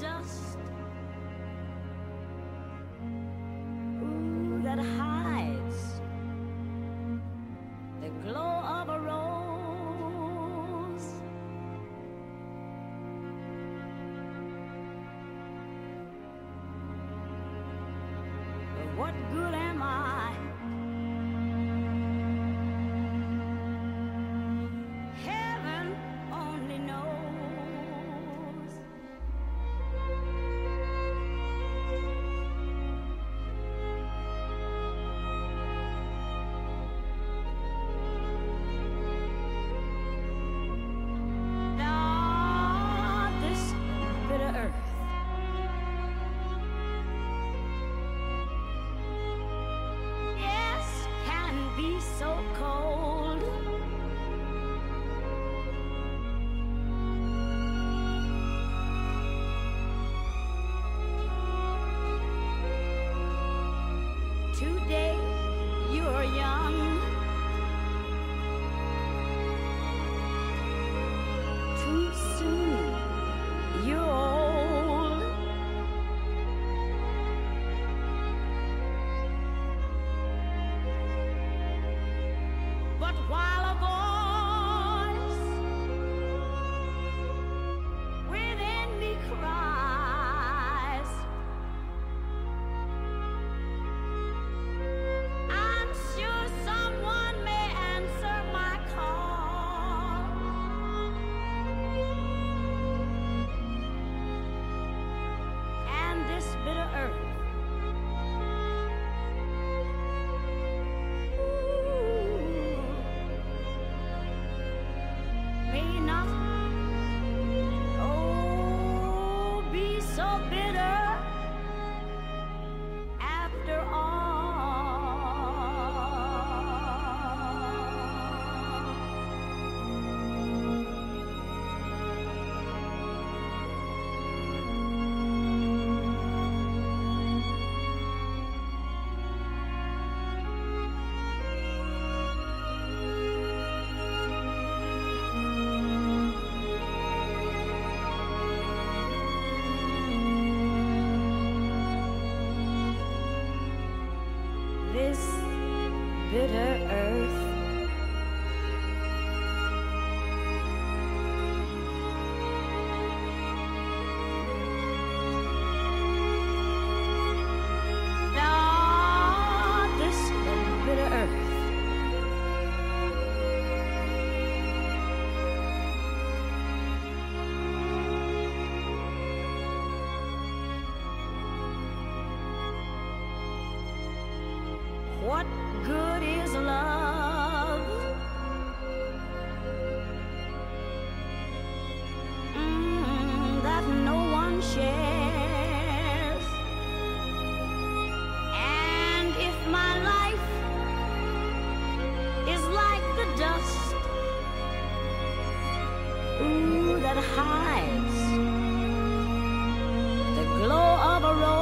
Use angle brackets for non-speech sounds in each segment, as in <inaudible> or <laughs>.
dust. That hides the glow of a rose.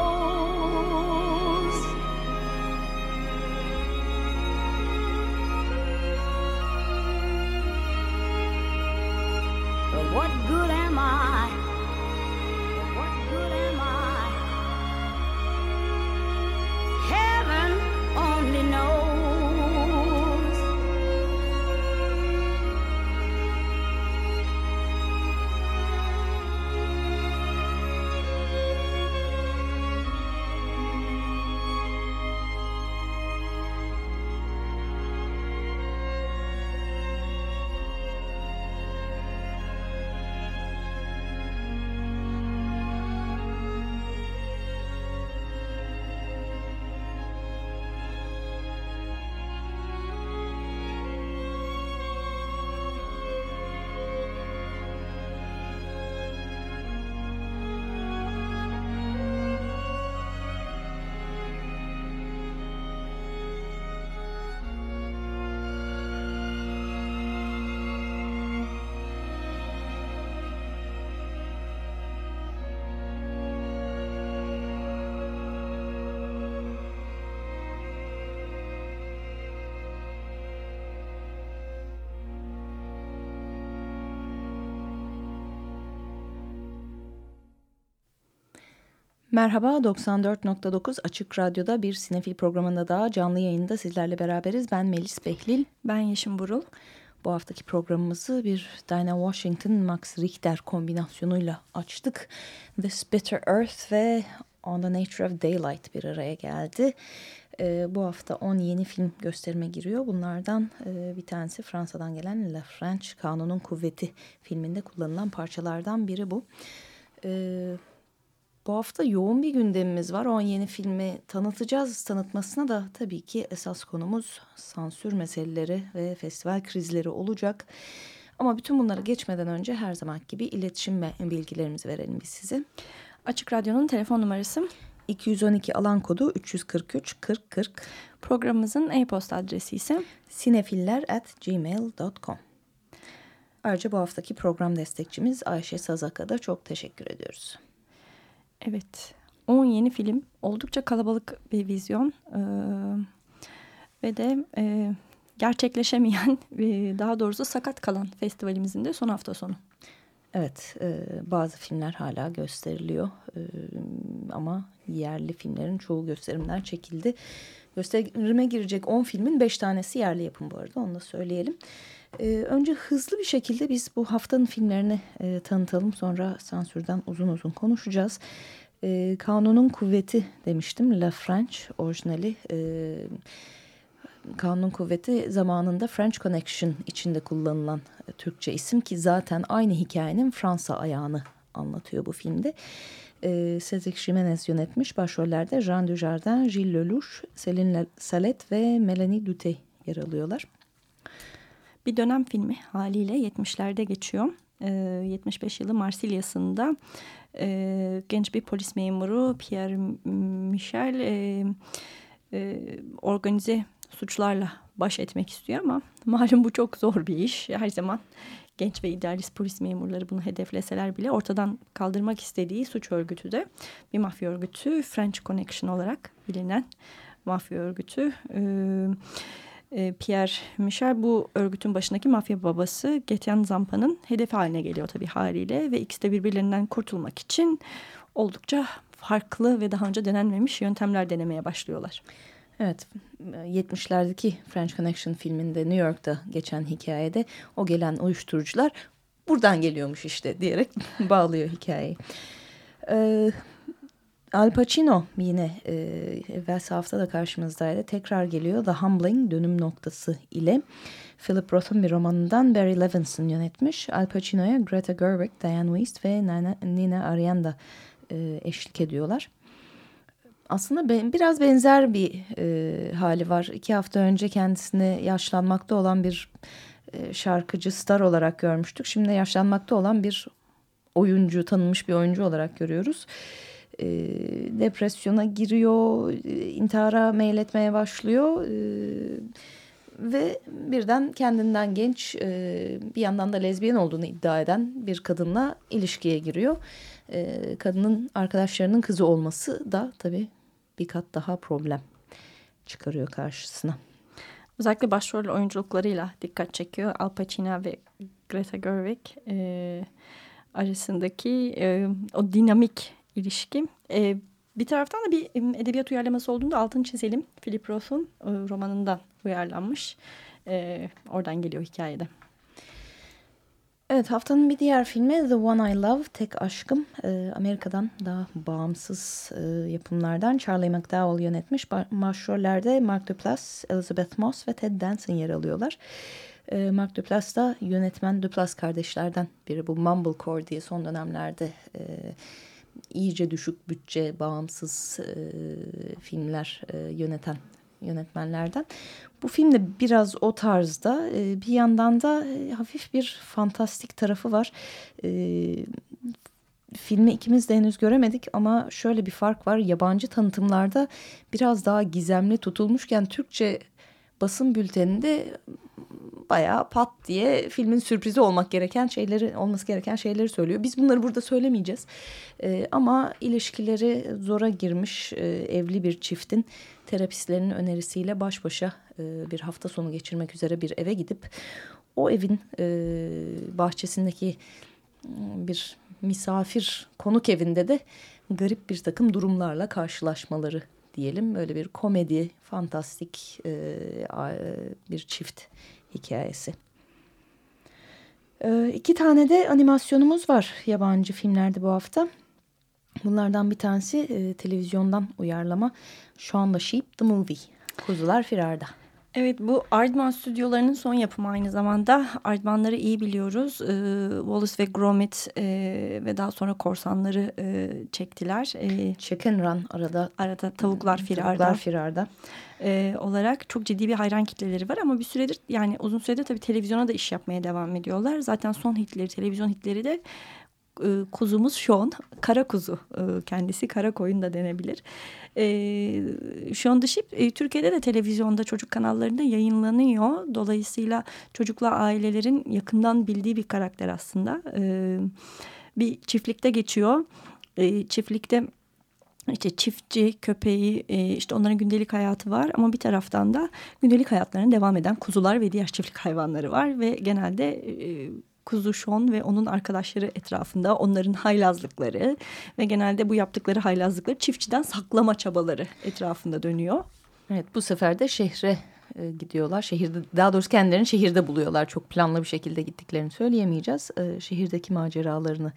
Merhaba 94.9 Açık Radyo'da bir sinefil programında daha canlı yayında sizlerle beraberiz. Ben Melis Behlil. Ben Yeşim Burul. Bu haftaki programımızı bir Dinah Washington Max Richter kombinasyonuyla açtık. This Bitter Earth ve On the Nature of Daylight bir araya geldi. Ee, bu hafta 10 yeni film gösterime giriyor. Bunlardan e, bir tanesi Fransa'dan gelen La French Kanunun Kuvveti filminde kullanılan parçalardan biri bu. Ee, bu hafta yoğun bir gündemimiz var. 10 yeni filmi tanıtacağız. Tanıtmasına da tabii ki esas konumuz sansür meseleleri ve festival krizleri olacak. Ama bütün bunları geçmeden önce her zaman gibi iletişim ve bilgilerimizi verelim biz size. Açık Radyo'nun telefon numarası 212 alan kodu 343 40 40. Programımızın e-posta adresi ise sinefiller at gmail.com. Ayrıca bu haftaki program destekçimiz Ayşe Sazak'a da çok teşekkür ediyoruz. Evet 10 yeni film oldukça kalabalık bir vizyon ee, ve de e, gerçekleşemeyen <laughs> e, daha doğrusu sakat kalan festivalimizin de son hafta sonu. Evet e, bazı filmler hala gösteriliyor e, ama yerli filmlerin çoğu gösterimler çekildi. Gösterime girecek 10 filmin 5 tanesi yerli yapım bu arada onu da söyleyelim. E, önce hızlı bir şekilde biz bu haftanın filmlerini e, tanıtalım sonra sansürden uzun uzun konuşacağız. E, Kanunun Kuvveti demiştim La French orijinali. E, Kanun Kuvveti zamanında French Connection içinde kullanılan Türkçe isim ki zaten aynı hikayenin Fransa ayağını anlatıyor bu filmde. E, Cedric Jimenez yönetmiş. Başrollerde Jean Dujardin, Gilles Lelouch, Céline Salette ve Melanie Dute yer alıyorlar. Bir dönem filmi haliyle 70'lerde geçiyor. E, 75 yılı Marsilya'sında e, genç bir polis memuru Pierre Michel e, e, organize suçlarla baş etmek istiyor ama <laughs> malum bu çok zor bir iş. Her zaman genç ve idealist polis memurları bunu hedefleseler bile ortadan kaldırmak istediği suç örgütü de bir mafya örgütü French Connection olarak bilinen mafya örgütü. Ee, Pierre Michel bu örgütün başındaki mafya babası Getian Zampa'nın hedefi haline geliyor tabii haliyle ve ikisi de birbirlerinden kurtulmak için oldukça farklı ve daha önce denenmemiş yöntemler denemeye başlıyorlar. Evet 70'lerdeki French Connection filminde New York'ta geçen hikayede o gelen uyuşturucular buradan geliyormuş işte diyerek <laughs> bağlıyor hikayeyi. Ee, Al Pacino yine e, evvel hafta da karşımızdaydı. Tekrar geliyor The Humbling dönüm noktası ile. Philip Roth'un bir romanından Barry Levinson yönetmiş. Al Pacino'ya Greta Gerwig, Diane Wiest ve Nina Arianda e, eşlik ediyorlar aslında ben, biraz benzer bir e, hali var. İki hafta önce kendisini yaşlanmakta olan bir e, şarkıcı, star olarak görmüştük. Şimdi yaşlanmakta olan bir oyuncu, tanınmış bir oyuncu olarak görüyoruz. E, depresyona giriyor, e, intihara meyletmeye başlıyor. E, ve birden kendinden genç e, bir yandan da lezbiyen olduğunu iddia eden bir kadınla ilişkiye giriyor. E, kadının arkadaşlarının kızı olması da tabii bir kat daha problem çıkarıyor karşısına. Özellikle başrol oyunculuklarıyla dikkat çekiyor. Al Pacino ve Greta Gerwig e, arasındaki e, o dinamik ilişki. E, bir taraftan da bir edebiyat uyarlaması olduğunda altını çizelim. Philip Roth'un e, romanından uyarlanmış. E, oradan geliyor hikayede. Evet haftanın bir diğer filmi The One I Love, Tek Aşkım. E, Amerika'dan daha bağımsız e, yapımlardan Charlie McDowell yönetmiş. Başrollerde Mark Duplass, Elizabeth Moss ve Ted Danson yer alıyorlar. E, Mark Duplass da yönetmen Duplass kardeşlerden biri. Bu Mumblecore diye son dönemlerde e, iyice düşük bütçe, bağımsız e, filmler e, yöneten yönetmenlerden. Bu film de biraz o tarzda e, bir yandan da e, hafif bir fantastik tarafı var. E, filmi ikimiz de henüz göremedik ama şöyle bir fark var. Yabancı tanıtımlarda biraz daha gizemli tutulmuşken Türkçe basın bülteninde bayağı pat diye filmin sürprizi olmak gereken şeyleri olması gereken şeyleri söylüyor. Biz bunları burada söylemeyeceğiz. E, ama ilişkileri zora girmiş e, evli bir çiftin terapistlerinin önerisiyle baş başa e, bir hafta sonu geçirmek üzere bir eve gidip o evin e, bahçesindeki bir misafir konuk evinde de garip bir takım durumlarla karşılaşmaları diyelim. Böyle bir komedi, fantastik e, bir çift hikayesi. E, iki tane de animasyonumuz var yabancı filmlerde bu hafta. Bunlardan bir tanesi e, televizyondan uyarlama Shaun the Sheep The Movie. Kuzular Firarda. Evet bu Aardman stüdyolarının son yapımı aynı zamanda. Aardmanları iyi biliyoruz. Ee, Wallace ve Gromit e, ve daha sonra korsanları e, çektiler. E, Chicken Run arada. Arada Tavuklar Firarda. Tavuklar Firarda. E, olarak çok ciddi bir hayran kitleleri var ama bir süredir yani uzun süredir tabii televizyona da iş yapmaya devam ediyorlar. Zaten son hitleri televizyon hitleri de kuzumuz Sean. Kara kuzu e, kendisi. Kara koyun da denebilir. E, Sheep e, Türkiye'de de televizyonda çocuk kanallarında yayınlanıyor. Dolayısıyla çocukla ailelerin yakından bildiği bir karakter aslında. E, bir çiftlikte geçiyor. E, çiftlikte işte çiftçi, köpeği, e, işte onların gündelik hayatı var ama bir taraftan da gündelik hayatlarına devam eden kuzular ve diğer çiftlik hayvanları var ve genelde e, Kuzu Şon ve onun arkadaşları etrafında onların haylazlıkları ve genelde bu yaptıkları haylazlıkları çiftçiden saklama çabaları etrafında dönüyor. Evet bu sefer de şehre e, gidiyorlar. Şehirde daha doğrusu kendilerini şehirde buluyorlar. Çok planlı bir şekilde gittiklerini söyleyemeyeceğiz. E, şehirdeki maceralarını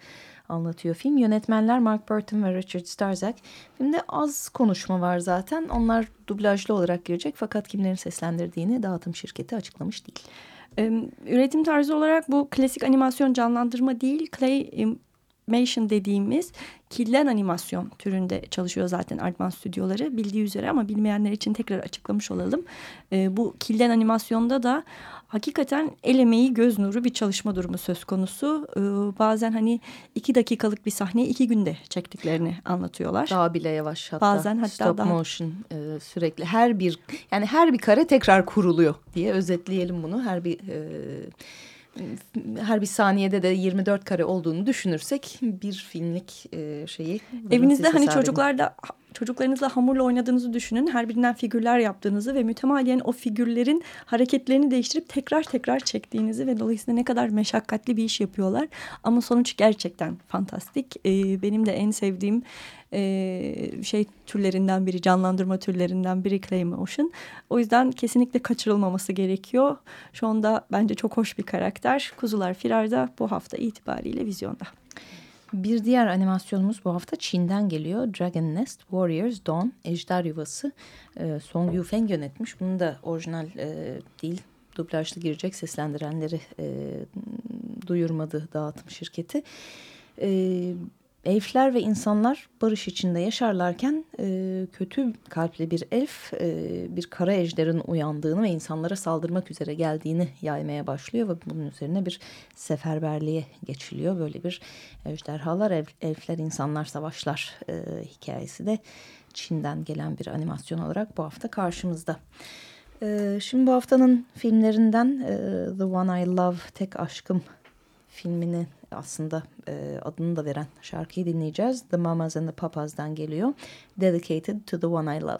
anlatıyor film. Yönetmenler Mark Burton ve Richard Starzak. Filmde az konuşma var zaten. Onlar dublajlı olarak girecek fakat kimlerin seslendirdiğini dağıtım şirketi açıklamış değil. Üretim tarzı olarak bu klasik animasyon canlandırma değil, clay animation dediğimiz kilden animasyon türünde çalışıyor zaten Artman stüdyoları bildiği üzere ama bilmeyenler için tekrar açıklamış olalım. E, bu kilden animasyonda da hakikaten el emeği göz nuru bir çalışma durumu söz konusu. E, bazen hani iki dakikalık bir sahneyi iki günde çektiklerini anlatıyorlar. Daha bile yavaş hatta. Bazen hatta Stop daha... motion e, sürekli her bir yani her bir kare tekrar kuruluyor diye özetleyelim bunu. Her bir e, her bir saniyede de 24 kare olduğunu düşünürsek bir filmlik e, şeyi. Evinizde hani çocuklarda çocuklarınızla hamurla oynadığınızı düşünün. Her birinden figürler yaptığınızı ve mütemadiyen o figürlerin hareketlerini değiştirip tekrar tekrar çektiğinizi ve dolayısıyla ne kadar meşakkatli bir iş yapıyorlar. Ama sonuç gerçekten fantastik. Ee, benim de en sevdiğim e, şey türlerinden biri, canlandırma türlerinden biri Clay Motion. O yüzden kesinlikle kaçırılmaması gerekiyor. Şu anda bence çok hoş bir karakter. Kuzular Firar'da bu hafta itibariyle vizyonda. Bir diğer animasyonumuz bu hafta Çin'den geliyor. Dragon Nest Warriors Dawn Ejder Yuvası. E, Song Yufeng yönetmiş. Bunu da orijinal e, değil dublajlı girecek seslendirenleri e, duyurmadı dağıtım şirketi. E, Elfler ve insanlar barış içinde yaşarlarken e, kötü kalpli bir elf e, bir kara ejderin uyandığını ve insanlara saldırmak üzere geldiğini yaymaya başlıyor ve bunun üzerine bir seferberliğe geçiliyor. Böyle bir ejderhalar, elf, elfler, insanlar savaşlar e, hikayesi de Çin'den gelen bir animasyon olarak bu hafta karşımızda. Ee, şimdi bu haftanın filmlerinden e, The One I Love, Tek Aşkım filmini aslında e, adını da veren şarkıyı dinleyeceğiz. The Mamas and the Papas'dan geliyor. Dedicated to the One I Love.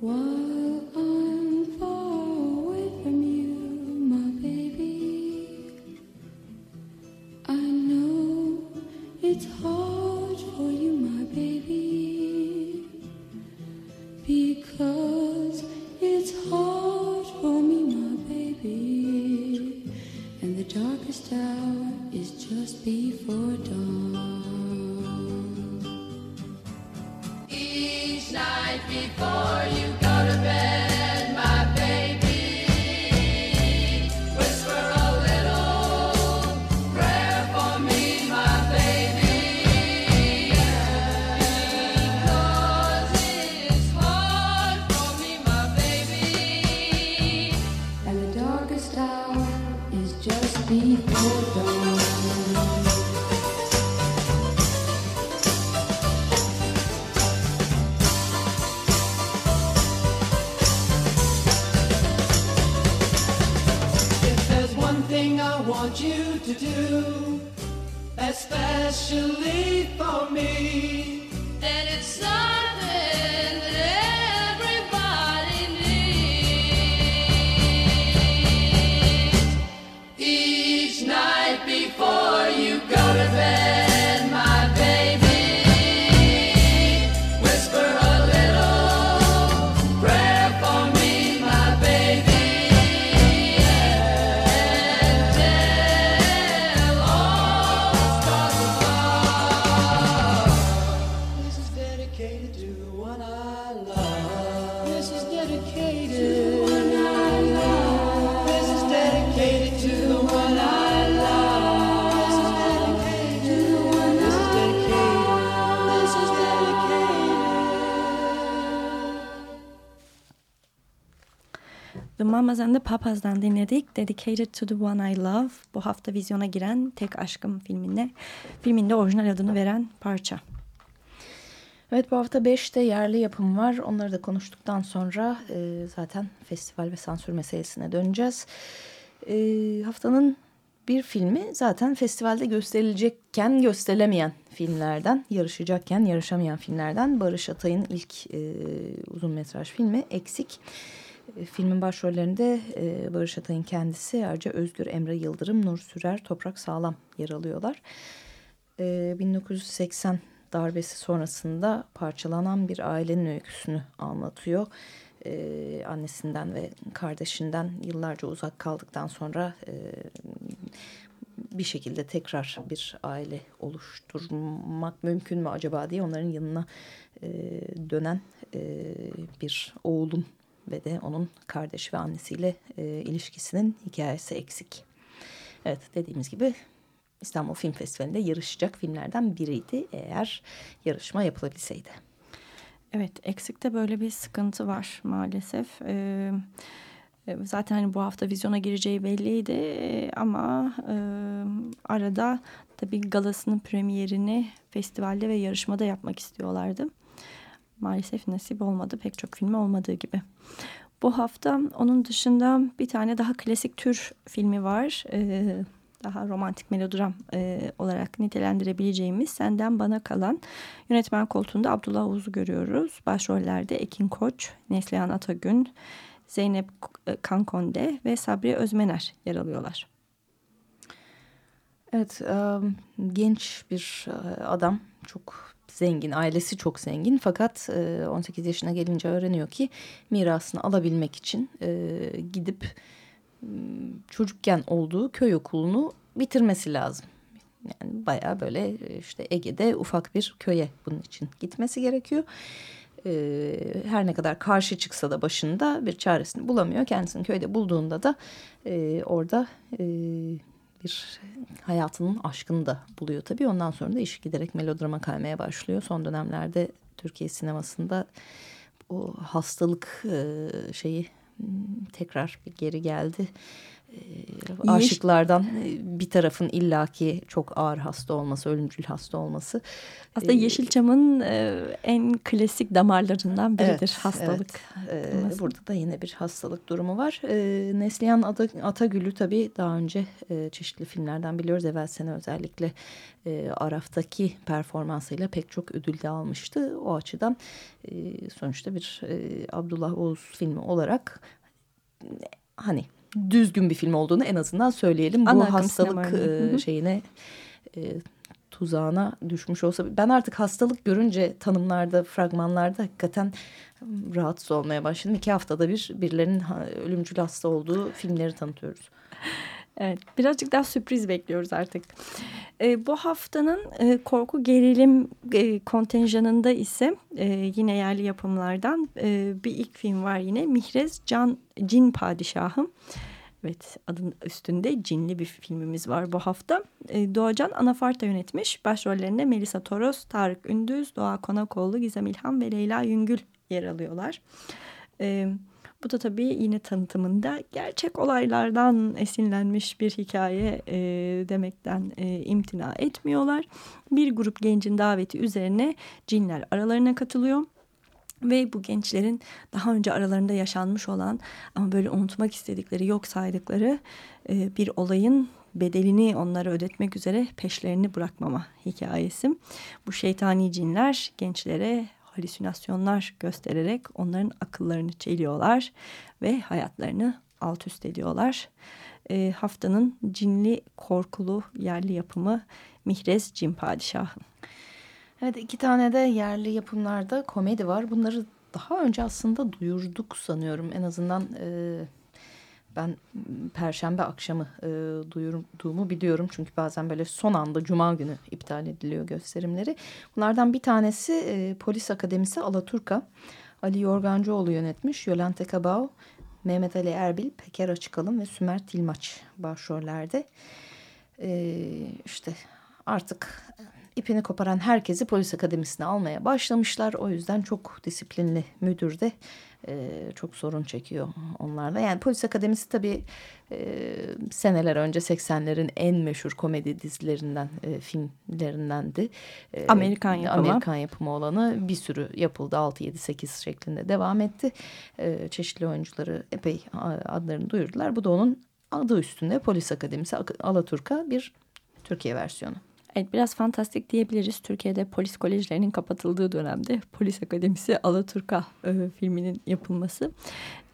While The Mamas and the Papas'dan dinledik. Dedicated to the One I Love. Bu hafta vizyona giren Tek Aşkım filmine, filminde orijinal adını veren parça. Evet bu hafta 5'te yerli yapım var. Onları da konuştuktan sonra e, zaten festival ve sansür meselesine döneceğiz. E, haftanın bir filmi zaten festivalde gösterilecekken gösterilemeyen filmlerden, yarışacakken yarışamayan filmlerden Barış Atay'ın ilk e, uzun metraj filmi Eksik. E, filmin başrollerinde e, Barış Atay'ın kendisi ayrıca Özgür Emre Yıldırım, Nur Sürer, Toprak Sağlam yer alıyorlar. E, 1980 darbesi sonrasında parçalanan bir ailenin öyküsünü anlatıyor. Ee, annesinden ve kardeşinden yıllarca uzak kaldıktan sonra e, bir şekilde tekrar bir aile oluşturmak mümkün mü acaba diye onların yanına e, dönen e, bir oğlun ve de onun kardeş ve annesiyle e, ilişkisinin hikayesi eksik. Evet dediğimiz gibi İstanbul Film Festivali'nde yarışacak filmlerden biriydi eğer yarışma yapılabilseydi. Evet, eksikte böyle bir sıkıntı var maalesef. Ee, zaten hani bu hafta vizyona gireceği belliydi ee, ama e, arada tabii galasının premierini festivalde ve yarışmada yapmak istiyorlardı. Maalesef nasip olmadı, pek çok filmi olmadığı gibi. Bu hafta onun dışında bir tane daha klasik tür filmi var. Ee, daha romantik melodram e, olarak nitelendirebileceğimiz Senden Bana Kalan yönetmen koltuğunda Abdullah Oğuz'u görüyoruz. Başrollerde Ekin Koç, Neslihan Atagün, Zeynep Kankonde ve Sabri Özmener yer alıyorlar. Evet, genç bir adam çok zengin, ailesi çok zengin fakat 18 yaşına gelince öğreniyor ki mirasını alabilmek için gidip çocukken olduğu köy okulunu bitirmesi lazım. Yani bayağı böyle işte Ege'de ufak bir köye bunun için gitmesi gerekiyor. Ee, her ne kadar karşı çıksa da başında bir çaresini bulamıyor. Kendisini köyde bulduğunda da e, orada e, bir hayatının aşkını da buluyor tabii. Ondan sonra da iş giderek melodrama kaymaya başlıyor. Son dönemlerde Türkiye sinemasında o hastalık e, şeyi tekrar bir geri geldi. E, aşıklardan e, bir tarafın illaki çok ağır hasta olması, ölümcül hasta olması. Aslında Yeşilçam'ın e, en klasik damarlarından biridir evet, hastalık. Evet. E, burada da yine bir hastalık durumu var. E, Neslihan Atagül'ü tabii daha önce e, çeşitli filmlerden biliyoruz. Evvel sene özellikle e, Araf'taki performansıyla pek çok ödül de almıştı. O açıdan e, sonuçta bir e, Abdullah Oğuz filmi olarak hani düzgün bir film olduğunu en azından söyleyelim. Ana Bu hastalık e, şeyine e, tuzağına düşmüş olsa ben artık hastalık görünce tanımlarda fragmanlarda hakikaten rahatsız olmaya başladım. İki haftada bir birilerinin ölümcül hasta olduğu filmleri tanıtıyoruz. Evet, birazcık daha sürpriz bekliyoruz artık. E, bu haftanın e, korku gerilim e, kontenjanında ise e, yine yerli yapımlardan e, bir ilk film var yine. Mihrez Can Cin Padişahım. Evet adın üstünde cinli bir filmimiz var bu hafta. E, Doğacan Anafarta yönetmiş. Başrollerinde Melisa Toros, Tarık Ündüz, Doğa Konakoğlu, Gizem İlhan ve Leyla Yüngül yer alıyorlar. Evet. Bu da tabii yine tanıtımında gerçek olaylardan esinlenmiş bir hikaye e, demekten e, imtina etmiyorlar. Bir grup gencin daveti üzerine cinler aralarına katılıyor. Ve bu gençlerin daha önce aralarında yaşanmış olan ama böyle unutmak istedikleri, yok saydıkları e, bir olayın bedelini onlara ödetmek üzere peşlerini bırakmama hikayesi. Bu şeytani cinler gençlere halüsinasyonlar göstererek onların akıllarını çeliyorlar ve hayatlarını alt üst ediyorlar. E, haftanın cinli korkulu yerli yapımı Mihrez Cin Padişahı. Evet iki tane de yerli yapımlarda komedi var. Bunları daha önce aslında duyurduk sanıyorum. En azından e, ben perşembe akşamı e, duyurduğumu biliyorum. Çünkü bazen böyle son anda cuma günü iptal ediliyor gösterimleri. Bunlardan bir tanesi e, Polis Akademisi Alaturka. Ali Yorgancıoğlu yönetmiş. Yolante Kabao, Mehmet Ali Erbil, Peker Açıkalın ve Sümer Tilmaç başrollerde. E, işte artık ipini koparan herkesi polis akademisine almaya başlamışlar. O yüzden çok disiplinli müdür de e, çok sorun çekiyor onlarla. Yani polis akademisi tabii e, seneler önce 80'lerin en meşhur komedi dizilerinden, e, filmlerindendi. E, Amerikan yapımı. Amerikan yapımı olanı bir sürü yapıldı. 6, 7, 8 şeklinde devam etti. E, çeşitli oyuncuları epey adlarını duyurdular. Bu da onun adı üstünde Polis Akademisi Alaturka bir Türkiye versiyonu. Evet biraz fantastik diyebiliriz. Türkiye'de polis kolejlerinin kapatıldığı dönemde Polis Akademisi Alaturka e, filminin yapılması.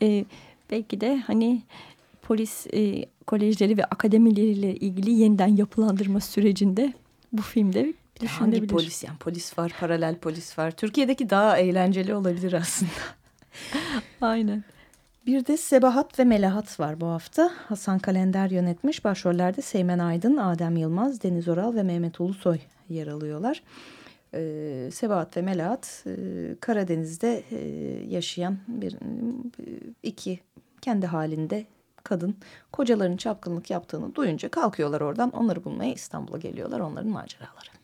E, belki de hani polis e, kolejleri ve akademileriyle ilgili yeniden yapılandırma sürecinde bu filmde Hangi polis yani polis var, paralel polis var. Türkiye'deki daha eğlenceli olabilir aslında. <laughs> Aynen. Bir de Sebahat ve Melahat var bu hafta. Hasan Kalender yönetmiş. Başrollerde Seymen Aydın, Adem Yılmaz, Deniz Oral ve Mehmet Ulusoy yer alıyorlar. Ee, Sebahat ve Melahat e, Karadeniz'de e, yaşayan bir iki kendi halinde kadın kocalarının çapkınlık yaptığını duyunca kalkıyorlar oradan. Onları bulmaya İstanbul'a geliyorlar. Onların maceraları.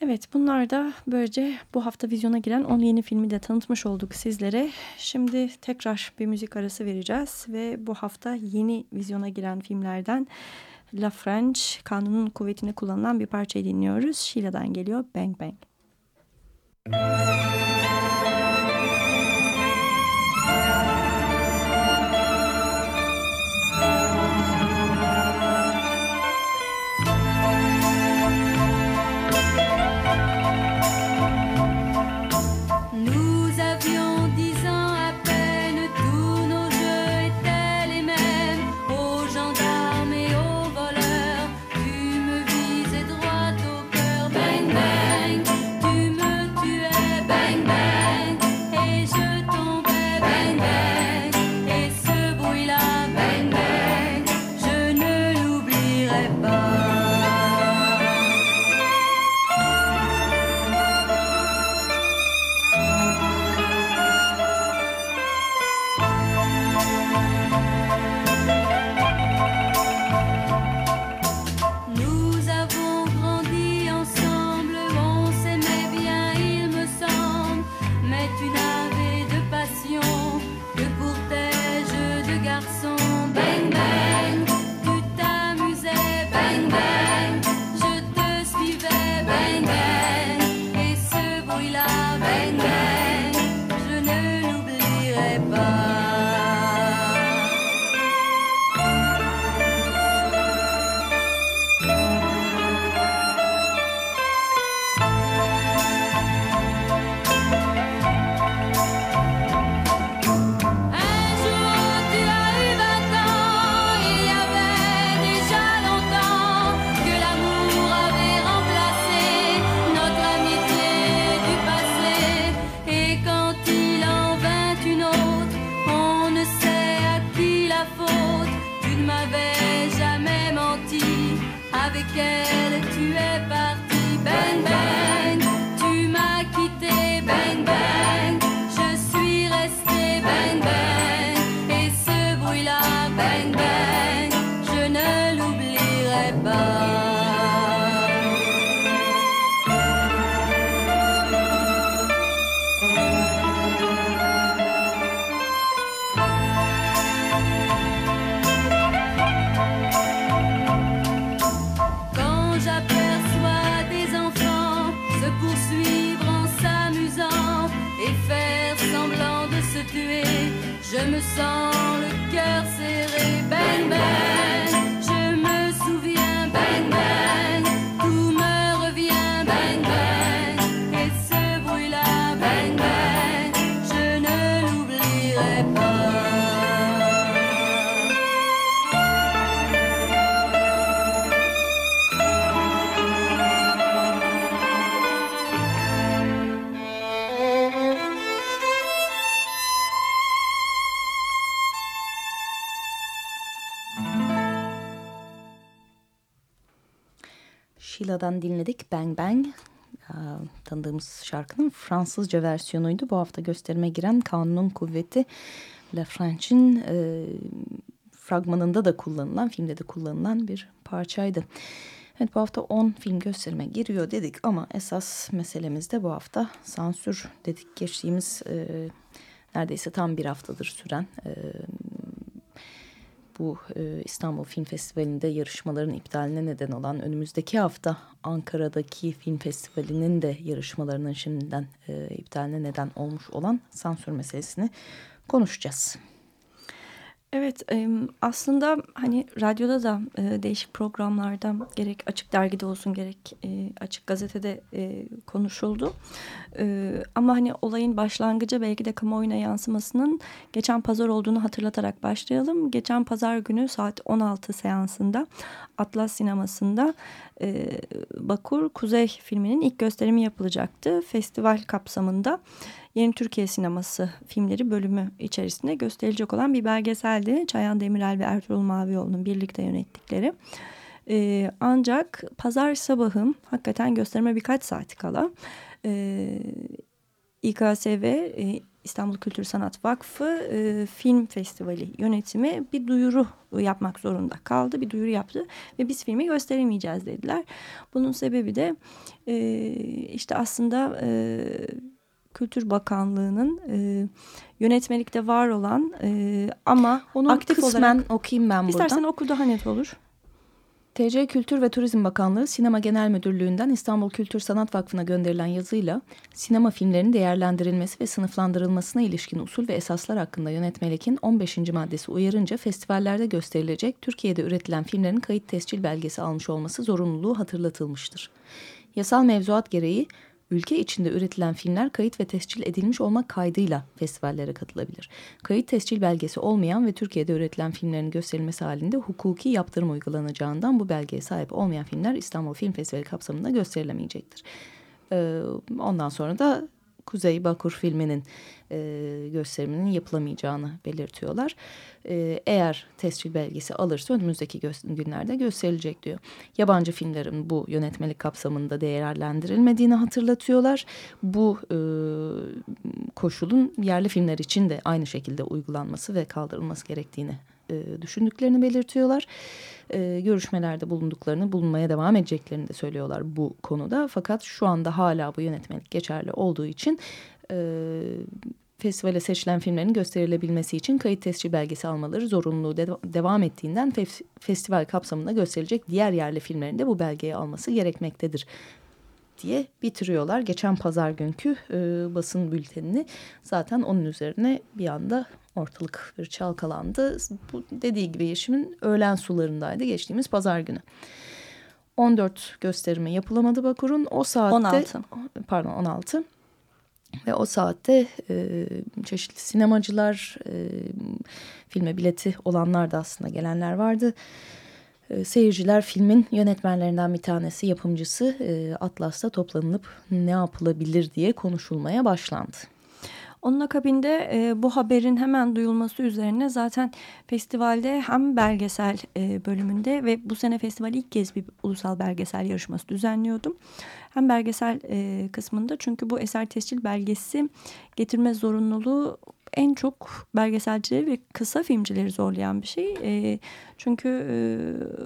Evet bunlar da böylece bu hafta vizyona giren 10 yeni filmi de tanıtmış olduk sizlere. Şimdi tekrar bir müzik arası vereceğiz ve bu hafta yeni vizyona giren filmlerden La French kanunun kuvvetini kullanılan bir parçayı dinliyoruz. Sheila'dan geliyor Bang Bang. Müzik Yeah. Sheila'dan dinledik Bang Bang. Aa, Tanıdığımız şarkının Fransızca versiyonuydu. Bu hafta gösterime giren Kanunun Kuvveti La French'in e, fragmanında da kullanılan, filmde de kullanılan bir parçaydı. Evet bu hafta 10 film gösterime giriyor dedik ama esas meselemiz de bu hafta sansür dedik. Geçtiğimiz e, neredeyse tam bir haftadır süren e, bu e, İstanbul Film Festivali'nde yarışmaların iptaline neden olan önümüzdeki hafta Ankara'daki film festivalinin de yarışmalarının şimdiden e, iptaline neden olmuş olan sansür meselesini konuşacağız. Evet aslında hani radyoda da e, değişik programlarda gerek açık dergide olsun gerek e, açık gazetede e, konuşuldu. Ama hani olayın başlangıcı belki de kamuoyuna yansımasının geçen pazar olduğunu hatırlatarak başlayalım. Geçen pazar günü saat 16 seansında Atlas Sineması'nda Bakur Kuzey filminin ilk gösterimi yapılacaktı. Festival kapsamında Yeni Türkiye Sineması filmleri bölümü içerisinde gösterilecek olan bir belgeseldi. Çayan Demirel ve Ertuğrul Mavioğlu'nun birlikte yönettikleri. Ee, ancak pazar sabahım hakikaten gösterime birkaç saat kala e, İKSV e, İstanbul Kültür Sanat Vakfı e, Film Festivali yönetimi bir duyuru yapmak zorunda kaldı. Bir duyuru yaptı ve biz filmi gösteremeyeceğiz dediler. Bunun sebebi de e, işte aslında... E, Kültür Bakanlığı'nın e, yönetmelikte var olan e, ama Onu aktif kısmen olarak okuyayım ben buradan. istersen oku daha net olur. TC Kültür ve Turizm Bakanlığı Sinema Genel Müdürlüğü'nden İstanbul Kültür Sanat Vakfı'na gönderilen yazıyla sinema filmlerinin değerlendirilmesi ve sınıflandırılmasına ilişkin usul ve esaslar hakkında yönetmelikin 15. maddesi uyarınca festivallerde gösterilecek Türkiye'de üretilen filmlerin kayıt tescil belgesi almış olması zorunluluğu hatırlatılmıştır. Yasal mevzuat gereği ülke içinde üretilen filmler kayıt ve tescil edilmiş olmak kaydıyla festivallere katılabilir. Kayıt tescil belgesi olmayan ve Türkiye'de üretilen filmlerin gösterilmesi halinde hukuki yaptırım uygulanacağından bu belgeye sahip olmayan filmler İstanbul Film Festivali kapsamında gösterilemeyecektir. Ee, ondan sonra da Kuzey Bakur filminin e, gösteriminin yapılamayacağını belirtiyorlar. E, eğer tescil belgesi alırsa önümüzdeki gö günlerde gösterilecek diyor. Yabancı filmlerin bu yönetmelik kapsamında değerlendirilmediğini hatırlatıyorlar. Bu e, koşulun yerli filmler için de aynı şekilde uygulanması ve kaldırılması gerektiğini e, düşündüklerini belirtiyorlar. E, görüşmelerde bulunduklarını, bulunmaya devam edeceklerini de söylüyorlar bu konuda. Fakat şu anda hala bu yönetmelik geçerli olduğu için e, festivale seçilen filmlerin gösterilebilmesi için kayıt tescil belgesi almaları zorunluluğu de devam ettiğinden fe festival kapsamında gösterilecek diğer yerli filmlerin de bu belgeyi alması gerekmektedir diye bitiriyorlar. Geçen pazar günkü e, basın bültenini zaten onun üzerine bir anda ortalık bir çalkalandı. Bu dediği gibi Yeşim'in öğlen sularındaydı geçtiğimiz pazar günü. 14 gösterimi yapılamadı Bakur'un. O saatte 16. Pardon 16. Ve o saatte e, çeşitli sinemacılar, e, filme bileti olanlar da aslında gelenler vardı. E, seyirciler filmin yönetmenlerinden bir tanesi, yapımcısı e, Atlas'ta toplanılıp ne yapılabilir diye konuşulmaya başlandı. Onun akabinde e, bu haberin hemen duyulması üzerine zaten festivalde hem belgesel e, bölümünde ve bu sene festival ilk kez bir ulusal belgesel yarışması düzenliyordum. Hem belgesel e, kısmında çünkü bu eser tescil belgesi getirme zorunluluğu en çok belgeselcileri ve kısa filmcileri zorlayan bir şey. E, çünkü e,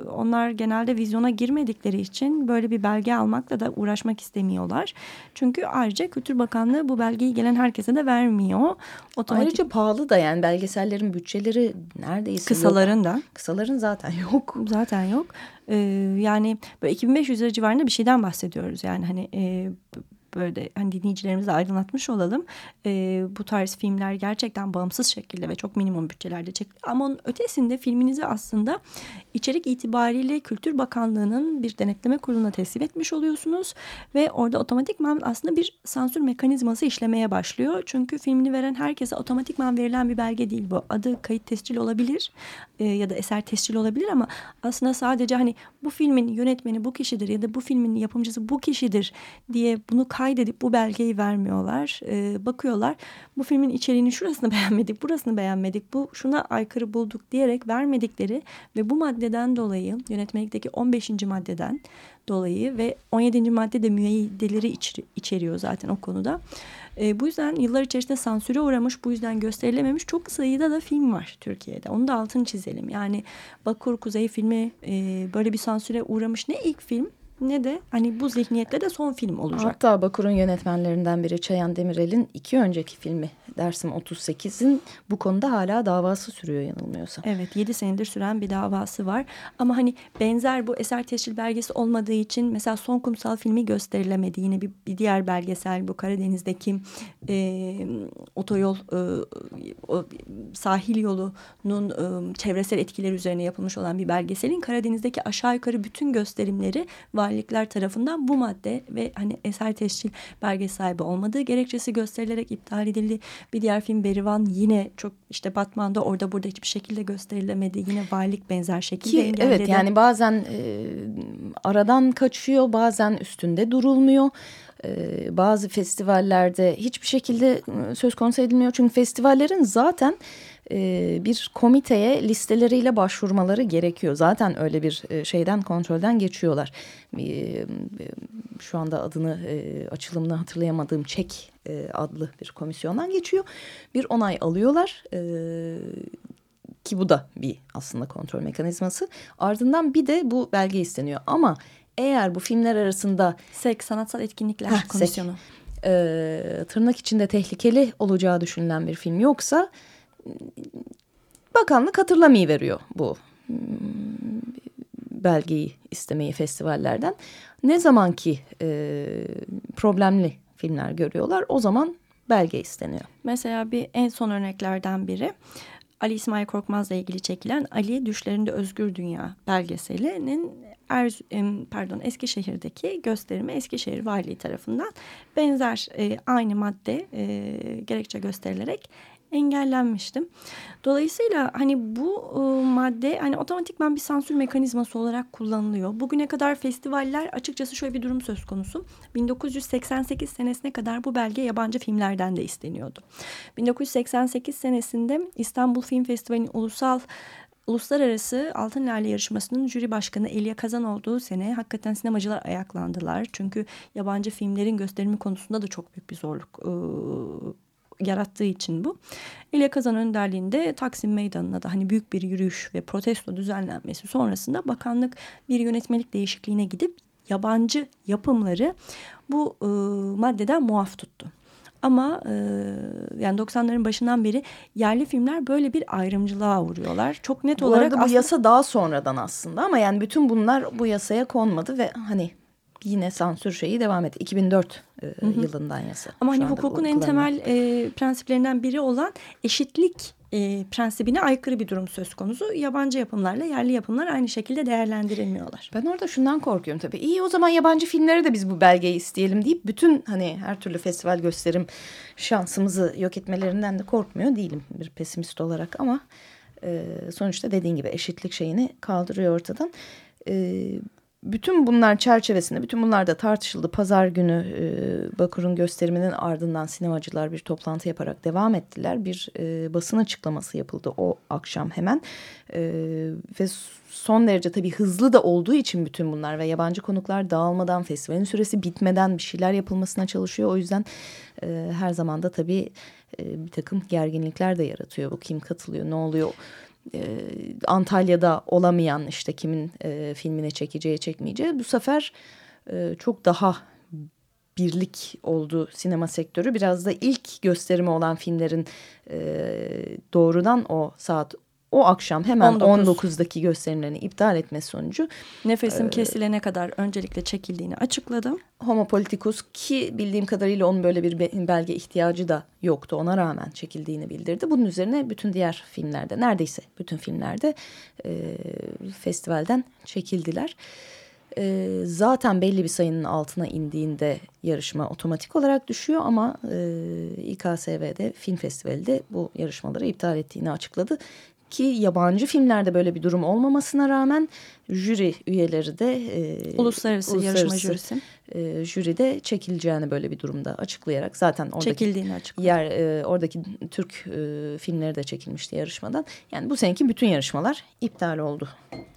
onlar genelde vizyona girmedikleri için böyle bir belge almakla da uğraşmak istemiyorlar. Çünkü ayrıca Kültür Bakanlığı bu belgeyi gelen herkese de vermiyor. Otomatik... Ayrıca pahalı da yani belgesellerin bütçeleri neredeyse Kısaların yok. da. Kısaların zaten yok. Zaten yok. Ee, yani böyle 2500 lira civarında bir şeyden bahsediyoruz. Yani hani e, böyle hani dinleyicilerimizi aydınlatmış olalım. E, bu tarz filmler gerçekten bağımsız şekilde ve çok minimum bütçelerde çekiliyor. Ama onun ötesinde filminizi aslında içerik itibariyle Kültür Bakanlığı'nın bir denetleme kuruluna teslim etmiş oluyorsunuz. Ve orada otomatikman aslında bir sansür mekanizması işlemeye başlıyor. Çünkü filmini veren herkese otomatikman verilen bir belge değil bu. Adı kayıt tescil olabilir e, ya da eser tescil olabilir ama aslında sadece hani bu filmin yönetmeni bu kişidir ya da bu filmin yapımcısı bu kişidir diye bunu kaydedip bu belgeyi vermiyorlar. E, bakıyorlar bu filmin içeriğini şurasını <laughs> beğenmedik, burasını beğenmedik, bu şuna aykırı bulduk diyerek vermedikleri ve bu maddeden dolayı yönetmelikteki 15. maddeden dolayı ve 17. madde de müeyyideleri iç, içeriyor zaten o konuda. E, bu yüzden yıllar içerisinde sansüre uğramış, bu yüzden gösterilememiş çok sayıda da film var Türkiye'de. Onu da altını çizelim. Yani Bakur Kuzey filmi e, böyle bir sansüre uğramış ne ilk film ne de hani bu zihniyetle de son film olacak. Hatta Bakur'un yönetmenlerinden biri Çayan Demirel'in iki önceki filmi Dersim 38'in bu konuda hala davası sürüyor yanılmıyorsam. Evet 7 senedir süren bir davası var. Ama hani benzer bu eser tescil belgesi olmadığı için mesela Son Kumsal filmi gösterilemedi. Yine bir, bir diğer belgesel bu Karadeniz'deki e, otoyol o, sahil yolunun e, çevresel etkileri üzerine yapılmış olan bir belgeselin Karadeniz'deki aşağı yukarı bütün gösterimleri valilikler tarafından bu madde ve hani eser tescil belgesi sahibi olmadığı gerekçesi gösterilerek iptal edildi. Bir diğer film Berivan yine çok işte Batman'da orada burada hiçbir şekilde gösterilemedi. Yine valilik benzer şekilde Ki engelledi. evet yani bazen e, aradan kaçıyor bazen üstünde durulmuyor. E, bazı festivallerde hiçbir şekilde e, söz konusu edilmiyor. Çünkü festivallerin zaten e, bir komiteye listeleriyle başvurmaları gerekiyor. Zaten öyle bir e, şeyden kontrolden geçiyorlar. E, şu anda adını açılımını hatırlayamadığım Çek adlı bir komisyondan geçiyor. Bir onay alıyorlar. Ki bu da bir aslında kontrol mekanizması. Ardından bir de bu belge isteniyor. Ama eğer bu filmler arasında SEK Sanatsal Etkinlikler Heh, SEK. Komisyonu. e, tırnak içinde tehlikeli olacağı düşünülen bir film yoksa bakanlık hatırlamayı veriyor bu hmm, belgeyi istemeyi festivallerden. Ne zaman ki e, problemli filmler görüyorlar o zaman belge isteniyor. Mesela bir en son örneklerden biri Ali İsmail Korkmaz'la ilgili çekilen Ali Düşlerinde Özgür Dünya belgeselinin em, pardon Eskişehir'deki gösterimi Eskişehir Valiliği tarafından benzer e, aynı madde e, gerekçe gösterilerek engellenmiştim. Dolayısıyla hani bu e, madde hani otomatikman bir sansür mekanizması olarak kullanılıyor. Bugüne kadar festivaller açıkçası şöyle bir durum söz konusu. 1988 senesine kadar bu belge yabancı filmlerden de isteniyordu. 1988 senesinde İstanbul Film Festivali'nin ulusal Uluslararası Altın Lale yarışmasının jüri başkanı Elia Kazan olduğu sene hakikaten sinemacılar ayaklandılar. Çünkü yabancı filmlerin gösterimi konusunda da çok büyük bir zorluk e, yarattığı için bu. İlya Kazan önderliğinde Taksim Meydanı'na da hani büyük bir yürüyüş ve protesto düzenlenmesi sonrasında bakanlık bir yönetmelik değişikliğine gidip yabancı yapımları bu e, maddeden muaf tuttu. Ama e, yani 90'ların başından beri yerli filmler böyle bir ayrımcılığa uğruyorlar. Çok net Bu olarak arada bu aslında- yasa daha sonradan aslında ama yani bütün bunlar bu yasaya konmadı ve hani yine sansür şeyi devam etti. 2004 e, yılından yasa. Ama hani hukukun en temel e, prensiplerinden biri olan eşitlik e, prensibine aykırı bir durum söz konusu. Yabancı yapımlarla yerli yapımlar aynı şekilde değerlendirilmiyorlar. Ben orada şundan korkuyorum tabii. İyi o zaman yabancı filmlere de biz bu belgeyi isteyelim deyip bütün hani her türlü festival gösterim şansımızı yok etmelerinden de korkmuyor değilim bir pesimist olarak ama e, sonuçta dediğin gibi eşitlik şeyini kaldırıyor ortadan. E, bütün bunlar çerçevesinde, bütün bunlar da tartışıldı. Pazar günü e, Bakur'un gösteriminin ardından sinemacılar bir toplantı yaparak devam ettiler. Bir e, basın açıklaması yapıldı o akşam hemen. E, ve son derece tabii hızlı da olduğu için bütün bunlar ve yabancı konuklar dağılmadan, festivalin süresi bitmeden bir şeyler yapılmasına çalışıyor. O yüzden e, her zaman da tabii e, bir takım gerginlikler de yaratıyor. Bu kim katılıyor, ne oluyor? E, Antalya'da olamayan işte kimin e, filmine çekeceği çekmeyeceği bu sefer e, çok daha birlik oldu sinema sektörü. Biraz da ilk gösterimi olan filmlerin e, doğrudan o saat o akşam hemen 19. 19'daki gösterimlerini iptal etmesi sonucu Nefesim kesilene kadar öncelikle çekildiğini açıkladım. Homo Politicus ki bildiğim kadarıyla onun böyle bir be- belge ihtiyacı da yoktu. Ona rağmen çekildiğini bildirdi. Bunun üzerine bütün diğer filmlerde neredeyse bütün filmlerde e, festivalden çekildiler. E, zaten belli bir sayının altına indiğinde yarışma otomatik olarak düşüyor ama e, İKSV'de film festivali de bu yarışmaları iptal ettiğini açıkladı. Ki yabancı filmlerde böyle bir durum olmamasına rağmen jüri üyeleri de e, Uluslararası, yarışma jürisi e, jüride çekileceğini böyle bir durumda açıklayarak zaten oradaki çekildiğini açıkladı. yer e, oradaki Türk e, filmleri de çekilmişti yarışmadan. Yani bu seneki bütün yarışmalar iptal oldu.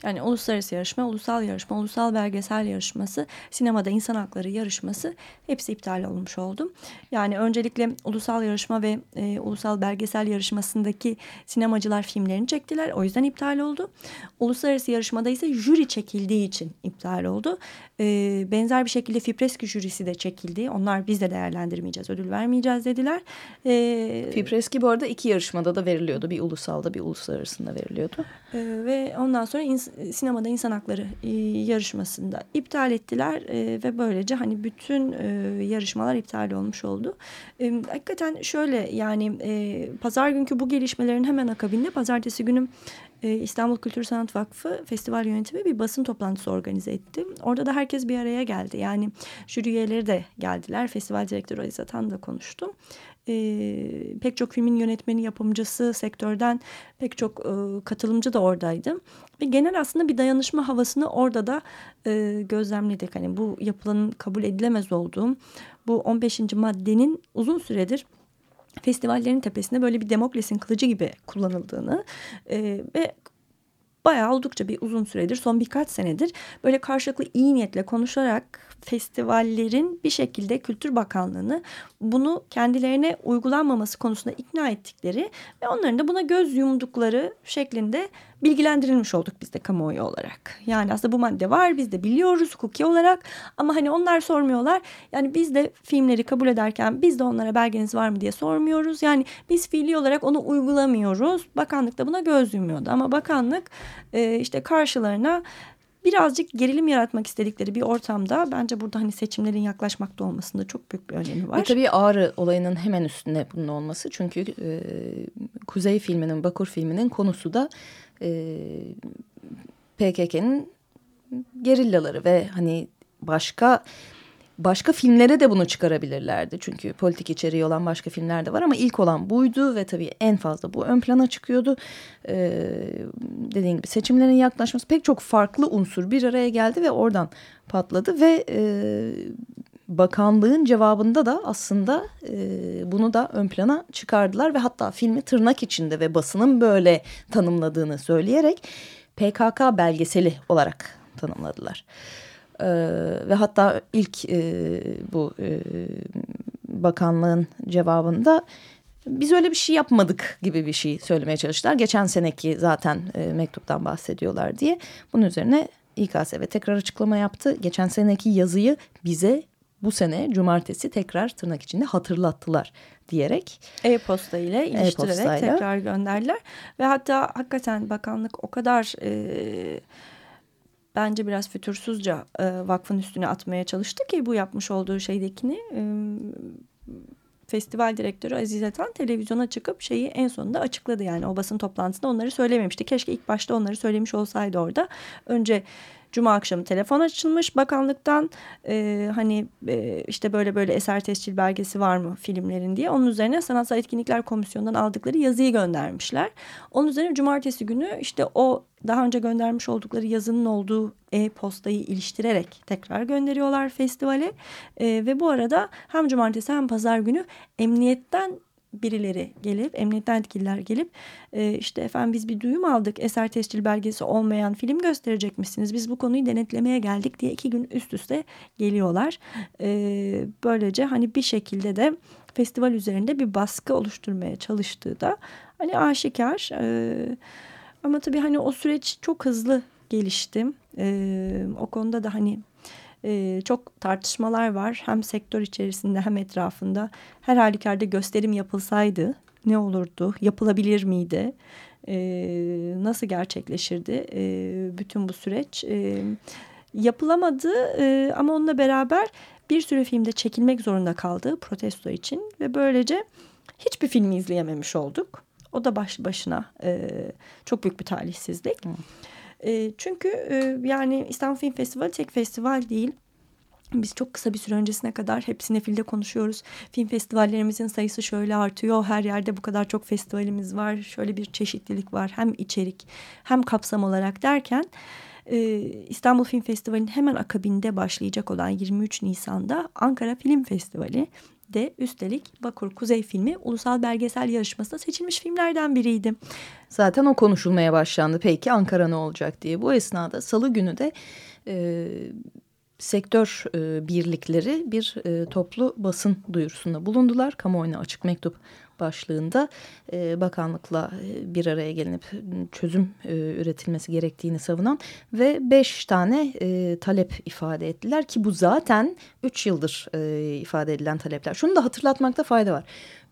Yani uluslararası yarışma, ulusal yarışma, ulusal belgesel yarışması, sinemada insan hakları yarışması hepsi iptal olmuş oldu. Yani öncelikle ulusal yarışma ve e, ulusal belgesel yarışmasındaki sinemacılar filmlerini çektiler. O yüzden iptal oldu. Uluslararası yarışmada ise jüri çekildiği için iptal oldu. E, benzer bir şekilde Fipreski jürisi de çekildi. Onlar biz de değerlendirmeyeceğiz, ödül vermeyeceğiz dediler. E, Fipreski bu arada iki yarışmada da veriliyordu. Bir ulusalda bir uluslararasında veriliyordu. Ee, ve ondan sonra ins- sinemada insan hakları e, yarışmasında iptal ettiler e, ve böylece hani bütün e, yarışmalar iptal olmuş oldu. E, hakikaten şöyle yani e, pazar günkü bu gelişmelerin hemen akabinde pazartesi günü e, İstanbul Kültür Sanat Vakfı festival yönetimi bir basın toplantısı organize etti. Orada da herkes bir araya geldi. Yani jüri üyeleri de geldiler. Festival direktörü Aziz Atan da konuştu e, pek çok filmin yönetmeni, yapımcısı, sektörden pek çok e, katılımcı da oradaydı. Ve genel aslında bir dayanışma havasını orada da e, gözlemledik. Hani bu yapılanın kabul edilemez olduğu, bu 15. maddenin uzun süredir festivallerin tepesinde böyle bir Demokles'in kılıcı gibi kullanıldığını e, ve bayağı oldukça bir uzun süredir son birkaç senedir böyle karşılıklı iyi niyetle konuşarak festivallerin bir şekilde Kültür Bakanlığı'nı bunu kendilerine uygulanmaması konusunda ikna ettikleri ve onların da buna göz yumdukları şeklinde bilgilendirilmiş olduk biz de kamuoyu olarak. Yani aslında bu madde var biz de biliyoruz hukuki olarak ama hani onlar sormuyorlar. Yani biz de filmleri kabul ederken biz de onlara belgeniz var mı diye sormuyoruz. Yani biz fiili olarak onu uygulamıyoruz. Bakanlık da buna göz yumuyordu ama bakanlık e, işte karşılarına birazcık gerilim yaratmak istedikleri bir ortamda bence burada hani seçimlerin yaklaşmakta olmasında çok büyük bir önemi var. Ve tabii Ağrı olayının hemen üstünde bunun olması. Çünkü e, Kuzey filminin, Bakur filminin konusu da e, PKK'nın gerillaları ve hani başka başka filmlere de bunu çıkarabilirlerdi. Çünkü politik içeriği olan başka filmler de var ama ilk olan buydu ve tabii en fazla bu ön plana çıkıyordu. Ee, dediğim gibi seçimlerin yaklaşması pek çok farklı unsur bir araya geldi ve oradan patladı ve e, bakanlığın cevabında da aslında e, bunu da ön plana çıkardılar ve hatta filmi tırnak içinde ve basının böyle tanımladığını söyleyerek PKK belgeseli olarak tanımladılar. Ee, ve hatta ilk e, bu e, bakanlığın cevabında biz öyle bir şey yapmadık gibi bir şey söylemeye çalıştılar. Geçen seneki zaten e, mektuptan bahsediyorlar diye. Bunun üzerine İKSV tekrar açıklama yaptı. Geçen seneki yazıyı bize bu sene cumartesi tekrar tırnak içinde hatırlattılar diyerek. E-posta ile iliştirerek E-postayla. tekrar gönderdiler. Ve hatta hakikaten bakanlık o kadar e, bence biraz fütursuzca e, vakfın üstüne atmaya çalıştı ki bu yapmış olduğu şeydekini. E, festival direktörü Aziz Atan televizyona çıkıp şeyi en sonunda açıkladı. Yani o basın toplantısında onları söylememişti. Keşke ilk başta onları söylemiş olsaydı orada. Önce Cuma akşamı telefon açılmış bakanlıktan e, hani e, işte böyle böyle eser tescil belgesi var mı filmlerin diye. Onun üzerine Sanatsal Etkinlikler Komisyonu'ndan aldıkları yazıyı göndermişler. Onun üzerine cumartesi günü işte o daha önce göndermiş oldukları yazının olduğu e-postayı iliştirerek tekrar gönderiyorlar festivale. E, ve bu arada hem cumartesi hem pazar günü emniyetten birileri gelip emniyetten yetkililer gelip e, işte efendim biz bir duyum aldık eser tescil belgesi olmayan film gösterecek misiniz? Biz bu konuyu denetlemeye geldik. diye iki gün üst üste geliyorlar. E, böylece hani bir şekilde de festival üzerinde bir baskı oluşturmaya çalıştığı da hani aşikar. E, ama tabii hani o süreç çok hızlı gelişti. E, o konuda da hani ee, çok tartışmalar var. Hem sektör içerisinde hem etrafında. Her halükarda gösterim yapılsaydı ne olurdu? Yapılabilir miydi? e, nasıl gerçekleşirdi e, bütün bu süreç? Yapılamadı ama onunla beraber bir sürü filmde çekilmek zorunda kaldı protesto için ve böylece hiçbir filmi izleyememiş olduk. O da baş başına e, çok büyük bir talihsizlik. E, çünkü e, yani İstanbul Film Festivali tek festival değil. Biz çok kısa bir süre öncesine kadar hep sinefilde konuşuyoruz. Film festivallerimizin sayısı şöyle artıyor. Her yerde bu kadar çok festivalimiz var. Şöyle bir çeşitlilik var. Hem içerik hem kapsam olarak derken... İstanbul Film Festivali'nin hemen akabinde başlayacak olan 23 Nisan'da Ankara Film Festivali de üstelik Bakur Kuzey filmi ulusal belgesel yarışmasında seçilmiş filmlerden biriydi. Zaten o konuşulmaya başlandı. Peki Ankara ne olacak diye. Bu esnada salı günü de e, sektör e, birlikleri bir e, toplu basın duyurusunda bulundular. Kamuoyuna açık mektup başlığında e, bakanlıkla e, bir araya gelinip çözüm e, üretilmesi gerektiğini savunan ve beş tane e, talep ifade ettiler ki bu zaten üç yıldır e, ifade edilen talepler. Şunu da hatırlatmakta fayda var.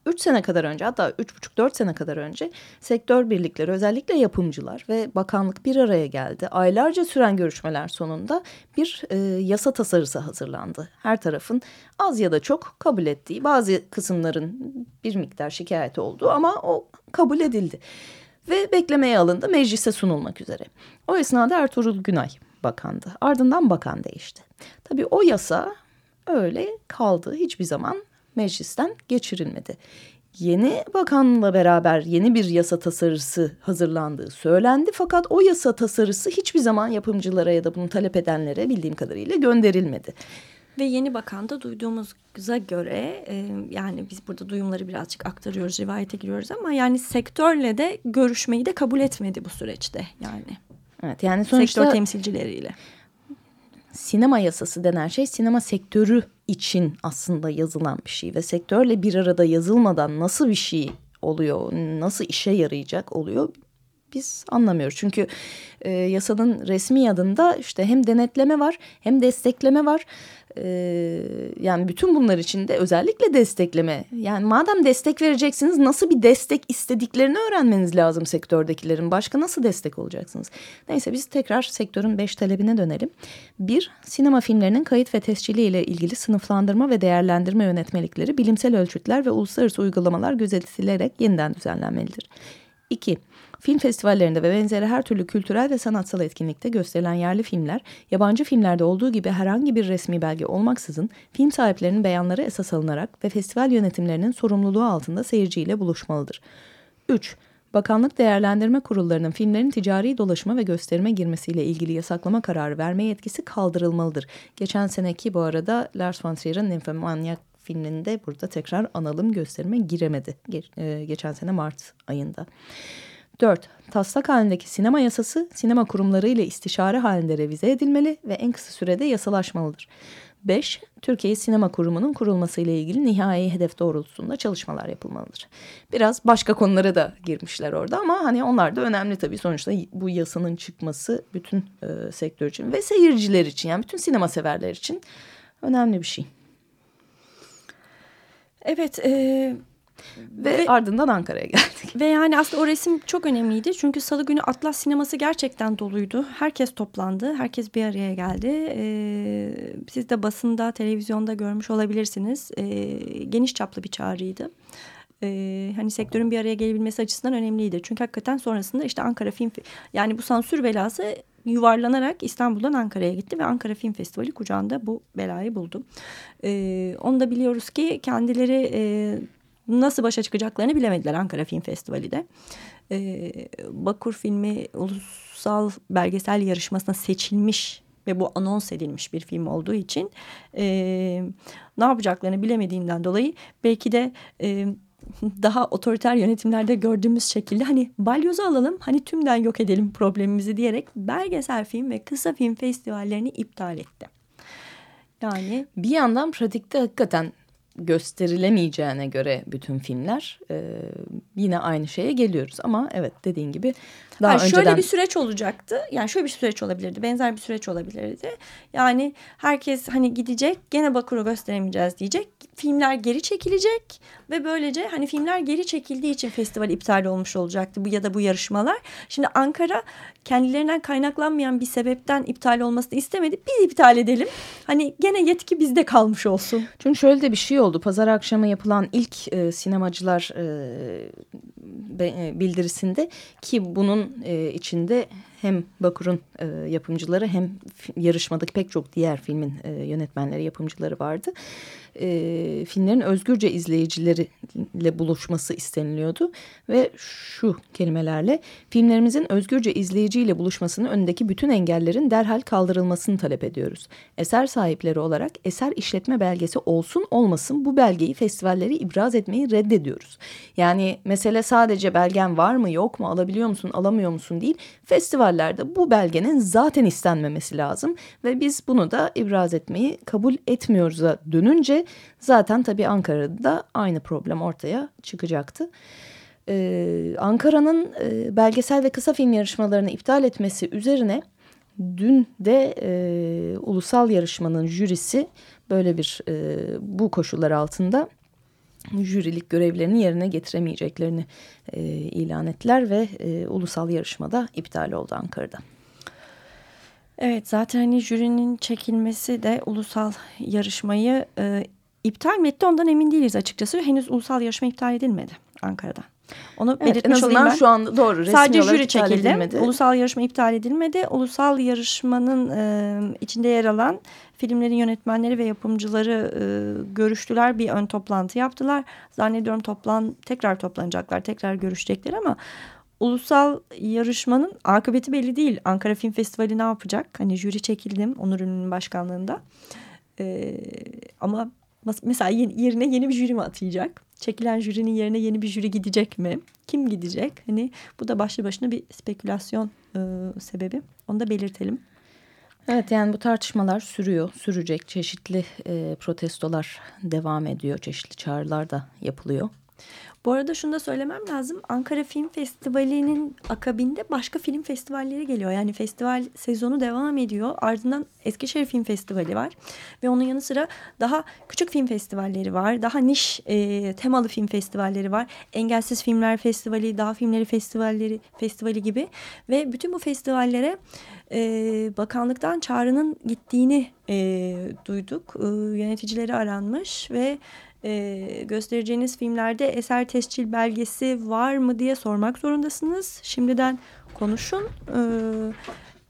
3 sene kadar önce hatta 3,5-4 sene kadar önce sektör birlikleri özellikle yapımcılar ve bakanlık bir araya geldi. Aylarca süren görüşmeler sonunda bir e, yasa tasarısı hazırlandı. Her tarafın az ya da çok kabul ettiği bazı kısımların bir miktar şikayeti olduğu ama o kabul edildi. Ve beklemeye alındı meclise sunulmak üzere. O esnada Ertuğrul Günay bakandı. Ardından bakan değişti. Tabii o yasa öyle kaldı hiçbir zaman meclisten geçirilmedi. Yeni bakanla beraber yeni bir yasa tasarısı hazırlandığı söylendi fakat o yasa tasarısı hiçbir zaman yapımcılara ya da bunu talep edenlere bildiğim kadarıyla gönderilmedi. Ve yeni bakanda duyduğumuza göre e, yani biz burada duyumları birazcık aktarıyoruz, rivayete giriyoruz ama yani sektörle de görüşmeyi de kabul etmedi bu süreçte yani. Evet yani sonuçta Sektör temsilcileriyle. Sinema yasası denen şey sinema sektörü için aslında yazılan bir şey ve sektörle bir arada yazılmadan nasıl bir şey oluyor, nasıl işe yarayacak oluyor biz anlamıyoruz. Çünkü e, yasanın resmi adında işte hem denetleme var hem destekleme var. E, yani bütün bunlar içinde özellikle destekleme. Yani madem destek vereceksiniz nasıl bir destek istediklerini öğrenmeniz lazım sektördekilerin. Başka nasıl destek olacaksınız? Neyse biz tekrar sektörün beş talebine dönelim. Bir, sinema filmlerinin kayıt ve tescili ile ilgili sınıflandırma ve değerlendirme yönetmelikleri, bilimsel ölçütler ve uluslararası uygulamalar gözetilerek yeniden düzenlenmelidir. İki, Film festivallerinde ve benzeri her türlü kültürel ve sanatsal etkinlikte gösterilen yerli filmler, yabancı filmlerde olduğu gibi herhangi bir resmi belge olmaksızın film sahiplerinin beyanları esas alınarak ve festival yönetimlerinin sorumluluğu altında seyirciyle buluşmalıdır. 3. Bakanlık Değerlendirme Kurullarının filmlerin ticari dolaşıma ve gösterime girmesiyle ilgili yasaklama kararı verme yetkisi kaldırılmalıdır. Geçen seneki bu arada Lars von Trier'in Nymphomaniac filminde burada tekrar analım gösterime giremedi. Ge e, geçen sene Mart ayında. 4. Taslak halindeki sinema yasası sinema kurumları ile istişare halinde revize edilmeli ve en kısa sürede yasalaşmalıdır. 5. Türkiye Sinema Kurumu'nun kurulması ile ilgili nihai hedef doğrultusunda çalışmalar yapılmalıdır. Biraz başka konulara da girmişler orada ama hani onlar da önemli tabii. Sonuçta bu yasanın çıkması bütün e, sektör için ve seyirciler için yani bütün sinema severler için önemli bir şey. Evet, e, ve, ve ardından Ankara'ya geldik. Ve yani aslında o resim çok önemliydi. Çünkü salı günü Atlas sineması gerçekten doluydu. Herkes toplandı. Herkes bir araya geldi. Ee, siz de basında, televizyonda görmüş olabilirsiniz. Ee, geniş çaplı bir çağrıydı. Ee, hani sektörün bir araya gelebilmesi açısından önemliydi. Çünkü hakikaten sonrasında işte Ankara Film... Yani bu sansür belası yuvarlanarak İstanbul'dan Ankara'ya gitti ve Ankara Film Festivali kucağında bu belayı buldu. Ee, onu da biliyoruz ki kendileri... E, nasıl başa çıkacaklarını bilemediler Ankara Film Festivali'de. Ee, Bakur filmi ulusal belgesel yarışmasına seçilmiş ve bu anons edilmiş bir film olduğu için e, ne yapacaklarını bilemediğinden dolayı belki de e, daha otoriter yönetimlerde gördüğümüz şekilde hani balyozu alalım hani tümden yok edelim problemimizi diyerek belgesel film ve kısa film festivallerini iptal etti. Yani bir yandan pratikte hakikaten gösterilemeyeceğine göre bütün filmler e, yine aynı şeye geliyoruz. Ama evet dediğin gibi daha Hayır, önceden... Şöyle bir süreç olacaktı. Yani şöyle bir süreç olabilirdi. Benzer bir süreç olabilirdi. Yani herkes hani gidecek gene Bakur'u gösteremeyeceğiz diyecek. Filmler geri çekilecek ve böylece hani filmler geri çekildiği için festival iptal olmuş olacaktı bu ya da bu yarışmalar. Şimdi Ankara kendilerinden kaynaklanmayan bir sebepten iptal olmasını istemedi. Biz iptal edelim. Hani gene yetki bizde kalmış olsun. Çünkü şöyle de bir şey oldu. Pazar akşamı yapılan ilk e, sinemacılar e, e, bildirisinde ki bunun e, içinde hem Bakur'un e, yapımcıları hem yarışmadaki pek çok diğer filmin e, yönetmenleri, yapımcıları vardı. E, filmlerin özgürce izleyicileriyle buluşması isteniliyordu ve şu kelimelerle filmlerimizin özgürce izleyiciyle buluşmasının önündeki bütün engellerin derhal kaldırılmasını talep ediyoruz. Eser sahipleri olarak eser işletme belgesi olsun olmasın bu belgeyi festivalleri ibraz etmeyi reddediyoruz. Yani mesele sadece belgen var mı yok mu alabiliyor musun alamıyor musun değil. Festivallerde bu belgenin zaten istenmemesi lazım ve biz bunu da ibraz etmeyi kabul etmiyoruz'a dönünce zaten tabii Ankara'da da aynı problem ortaya çıkacaktı. Ee, Ankara'nın e, belgesel ve kısa film yarışmalarını iptal etmesi üzerine dün de e, ulusal yarışmanın jürisi böyle bir e, bu koşullar altında jürilik görevlerini yerine getiremeyeceklerini e, ilan ettiler ve e, ulusal yarışmada iptal oldu Ankara'da. Evet zaten hani jürinin çekilmesi de ulusal yarışmayı e, iptal mi etti ondan emin değiliz açıkçası. Henüz ulusal yarışma iptal edilmedi Ankara'da. Onu evet, belirtmiş olayım ben. şu anda doğru. Resmi Sadece jüri çekildi. edilmedi. Ulusal yarışma iptal edilmedi. Ulusal yarışmanın e, içinde yer alan filmlerin yönetmenleri ve yapımcıları e, görüştüler. Bir ön toplantı yaptılar. Zannediyorum toplan tekrar toplanacaklar, tekrar görüşecekler ama ulusal yarışmanın akıbeti belli değil. Ankara Film Festivali ne yapacak? Hani jüri çekildim Onur Ünlü'nün başkanlığında. E, ama mesela yerine yeni bir jüri mi atayacak? Çekilen jürinin yerine yeni bir jüri gidecek mi? Kim gidecek? Hani bu da başlı başına bir spekülasyon e, sebebi. Onu da belirtelim. Evet yani bu tartışmalar sürüyor, sürecek. Çeşitli e, protestolar devam ediyor, çeşitli çağrılar da yapılıyor. Bu arada şunu da söylemem lazım. Ankara Film Festivali'nin akabinde başka film festivalleri geliyor. Yani festival sezonu devam ediyor. Ardından Eskişehir Film Festivali var. Ve onun yanı sıra daha küçük film festivalleri var. Daha niş e, temalı film festivalleri var. Engelsiz Filmler Festivali, Dağ Filmleri Festivalleri festivali gibi. Ve bütün bu festivallere e, bakanlıktan çağrının gittiğini e, duyduk. E, yöneticileri aranmış ve e, göstereceğiniz filmlerde eser tescil belgesi var mı diye sormak zorundasınız. Şimdiden konuşun e,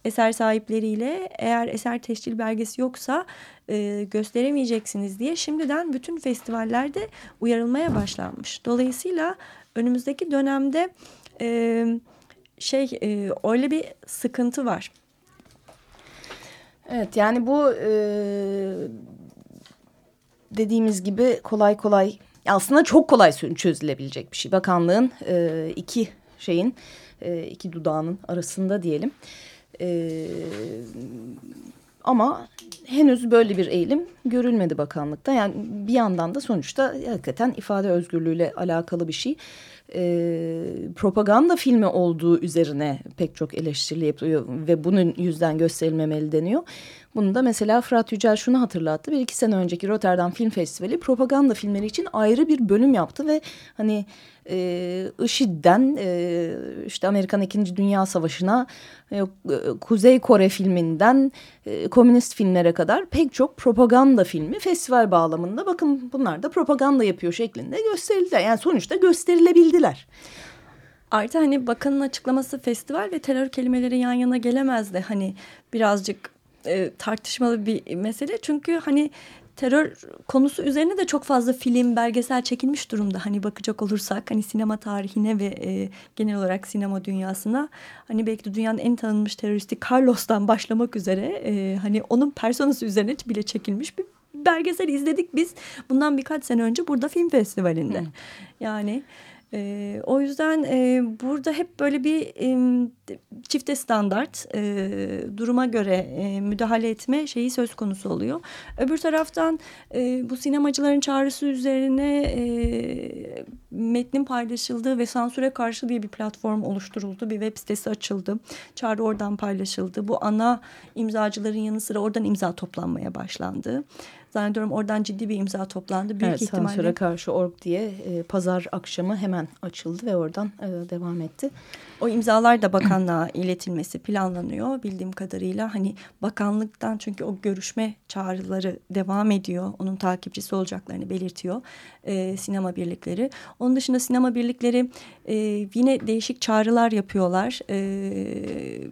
eser sahipleriyle. Eğer eser tescil belgesi yoksa e, gösteremeyeceksiniz diye şimdiden bütün festivallerde uyarılmaya başlanmış. Dolayısıyla önümüzdeki dönemde e, şey e, öyle bir sıkıntı var. Evet yani bu e, dediğimiz gibi kolay kolay aslında çok kolay çözülebilecek bir şey. Bakanlığın e, iki şeyin e, iki dudağının arasında diyelim. E, ama henüz böyle bir eğilim görülmedi bakanlıkta. Yani bir yandan da sonuçta hakikaten ifade özgürlüğüyle alakalı bir şey. E, propaganda filmi olduğu üzerine pek çok eleştiri yapılıyor ve bunun yüzden gösterilmemeli deniyor. Bunu da mesela Fırat Yücel şunu hatırlattı. Bir iki sene önceki Rotterdam Film Festivali propaganda filmleri için ayrı bir bölüm yaptı ve hani e, IŞİD'den e, işte Amerikan İkinci Dünya Savaşı'na e, Kuzey Kore filminden e, komünist filmlere kadar pek çok propaganda filmi festival bağlamında bakın bunlar da propaganda yapıyor şeklinde gösterildi. Yani sonuçta gösterilebildiler. Artı hani bakanın açıklaması festival ve terör kelimeleri yan yana gelemezdi. Hani birazcık e, tartışmalı bir mesele. Çünkü hani terör konusu üzerine de çok fazla film, belgesel çekilmiş durumda. Hani bakacak olursak hani sinema tarihine ve e, genel olarak sinema dünyasına hani belki de dünyanın en tanınmış teröristi Carlos'tan başlamak üzere e, hani onun personası üzerine bile çekilmiş bir belgesel izledik biz bundan birkaç sene önce burada film festivalinde. Hmm. Yani E, o yüzden e, burada hep böyle bir e, çifte standart e, duruma göre e, müdahale etme şeyi söz konusu oluyor. Öbür taraftan e, bu sinemacıların çağrısı üzerine e, metnin paylaşıldığı ve sansüre karşı diye bir platform oluşturuldu. Bir web sitesi açıldı. Çağrı oradan paylaşıldı. Bu ana imzacıların yanı sıra oradan imza toplanmaya başlandı. Zannediyorum oradan ciddi bir imza toplandı. Büyük evet, ihtimalle. Sansüre karşı org diye e, pazar akşamı hemen açıldı ve oradan e, devam etti. O imzalar da bakanlığa iletilmesi planlanıyor bildiğim kadarıyla. Hani bakanlıktan çünkü o görüşme çağrıları devam ediyor. Onun takipçisi olacaklarını belirtiyor e, sinema birlikleri. Onun dışında sinema birlikleri e, yine değişik çağrılar yapıyorlar. E,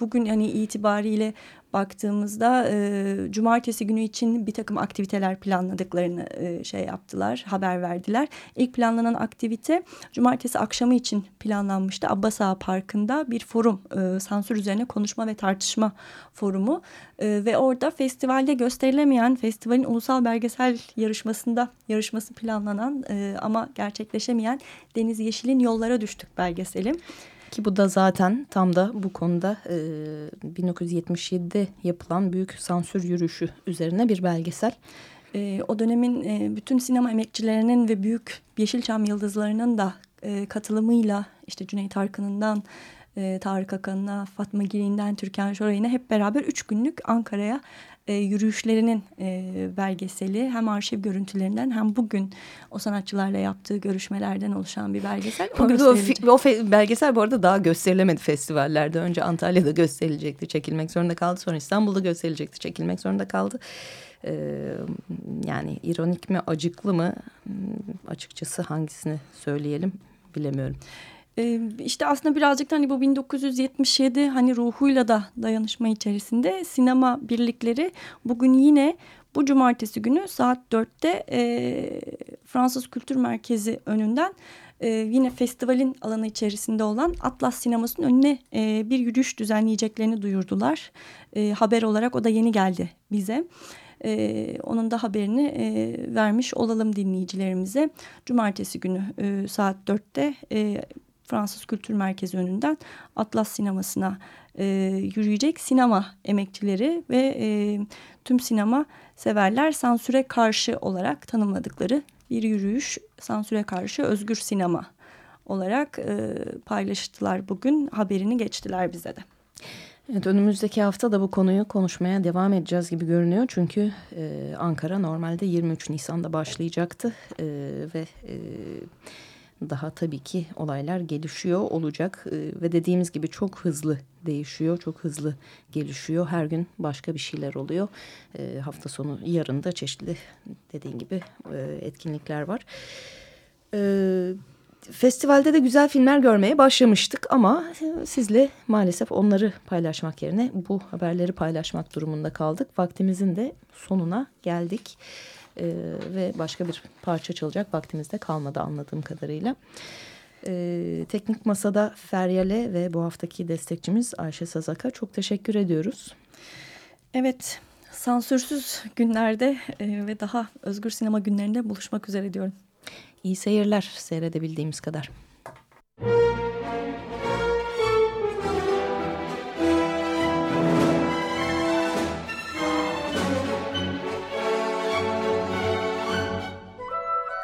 bugün hani itibariyle baktığımızda e, cumartesi günü için bir takım aktiviteler planladıklarını e, şey yaptılar, haber verdiler. İlk planlanan aktivite cumartesi akşamı için planlanmıştı. Abbas Ağa Parkı'nda bir forum, e, sansür üzerine konuşma ve tartışma forumu e, ve orada festivalde gösterilemeyen festivalin ulusal belgesel yarışmasında yarışması planlanan e, ama gerçekleşemeyen Deniz Yeşil'in Yollara Düştük belgeselim. Ki bu da zaten tam da bu konuda e, 1977'de yapılan büyük sansür yürüyüşü üzerine bir belgesel. E, o dönemin e, bütün sinema emekçilerinin ve büyük Yeşilçam yıldızlarının da e, katılımıyla işte Cüneyt Arkın'ından e, Tarık Akan'ına, Fatma Girin'den Türkan Şoray'ına hep beraber üç günlük Ankara'ya e, yürüyüşlerinin e, belgeseli hem arşiv görüntülerinden hem bugün o sanatçılarla yaptığı görüşmelerden oluşan bir belgesel. O, o, o belgesel bu arada daha gösterilemedi festivallerde. Önce Antalya'da gösterilecekti, çekilmek zorunda kaldı. Sonra İstanbul'da gösterilecekti, çekilmek zorunda kaldı. Ee, yani ironik mi, acıklı mı açıkçası hangisini söyleyelim bilemiyorum. İşte aslında birazcık da hani bu 1977 hani ruhuyla da dayanışma içerisinde sinema birlikleri bugün yine bu cumartesi günü saat 4'te e, Fransız Kültür Merkezi önünden e, yine festivalin alanı içerisinde olan Atlas Sineması'nın önüne e, bir yürüyüş düzenleyeceklerini duyurdular. E, haber olarak o da yeni geldi bize. Ee, onun da haberini e, vermiş olalım dinleyicilerimize. Cumartesi günü e, saat 4'te e, Fransız Kültür Merkezi önünden Atlas Sineması'na e, yürüyecek sinema emekçileri ve e, tüm sinema severler sansüre karşı olarak tanımladıkları bir yürüyüş sansüre karşı özgür sinema olarak e, paylaştılar bugün haberini geçtiler bize de. Evet önümüzdeki hafta da bu konuyu konuşmaya devam edeceğiz gibi görünüyor. Çünkü e, Ankara normalde 23 Nisan'da başlayacaktı e, ve e, daha tabii ki olaylar gelişiyor olacak e, ve dediğimiz gibi çok hızlı değişiyor, çok hızlı gelişiyor. Her gün başka bir şeyler oluyor. E, hafta sonu yarın da çeşitli dediğin gibi e, etkinlikler var. Evet festivalde de güzel filmler görmeye başlamıştık ama sizle maalesef onları paylaşmak yerine bu haberleri paylaşmak durumunda kaldık. Vaktimizin de sonuna geldik ee, ve başka bir parça çalacak vaktimizde kalmadı anladığım kadarıyla. Ee, teknik Masa'da Feryal'e ve bu haftaki destekçimiz Ayşe Sazak'a çok teşekkür ediyoruz. Evet, sansürsüz günlerde e, ve daha özgür sinema günlerinde buluşmak üzere diyorum. İyi seyirler seyredebildiğimiz kadar.